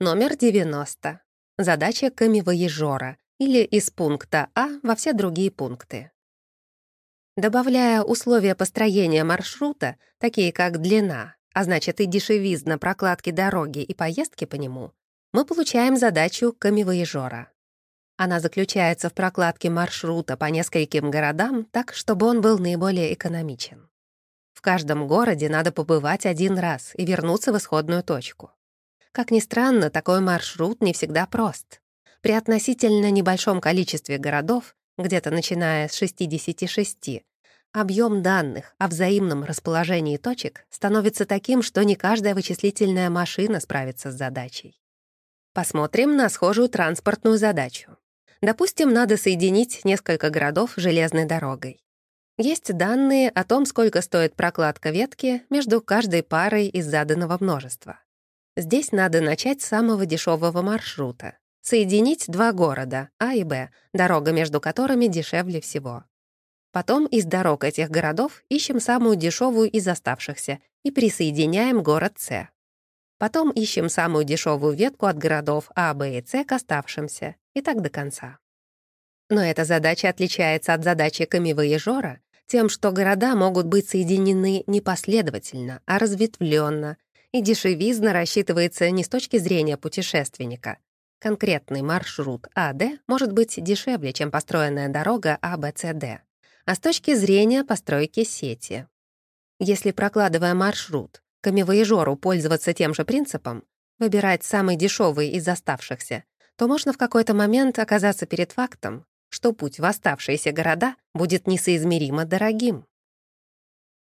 Номер 90. Задача камевоежора или из пункта А во все другие пункты. Добавляя условия построения маршрута, такие как длина, а значит и дешевизна прокладки дороги и поездки по нему, мы получаем задачу камевоежора. Она заключается в прокладке маршрута по нескольким городам так, чтобы он был наиболее экономичен. В каждом городе надо побывать один раз и вернуться в исходную точку. Как ни странно, такой маршрут не всегда прост. При относительно небольшом количестве городов, где-то начиная с 66, объем данных о взаимном расположении точек становится таким, что не каждая вычислительная машина справится с задачей. Посмотрим на схожую транспортную задачу. Допустим, надо соединить несколько городов железной дорогой. Есть данные о том, сколько стоит прокладка ветки между каждой парой из заданного множества. Здесь надо начать с самого дешевого маршрута. Соединить два города, А и Б, дорога между которыми дешевле всего. Потом из дорог этих городов ищем самую дешевую из оставшихся и присоединяем город С. Потом ищем самую дешевую ветку от городов А, Б и С к оставшимся, и так до конца. Но эта задача отличается от задачи камевоежора тем, что города могут быть соединены не последовательно, а разветвленно, и дешевизна рассчитывается не с точки зрения путешественника. Конкретный маршрут АД может быть дешевле, чем построенная дорога АБЦД, а с точки зрения постройки сети. Если, прокладывая маршрут, камевоежору пользоваться тем же принципом, выбирать самый дешевый из оставшихся, то можно в какой-то момент оказаться перед фактом, что путь в оставшиеся города будет несоизмеримо дорогим.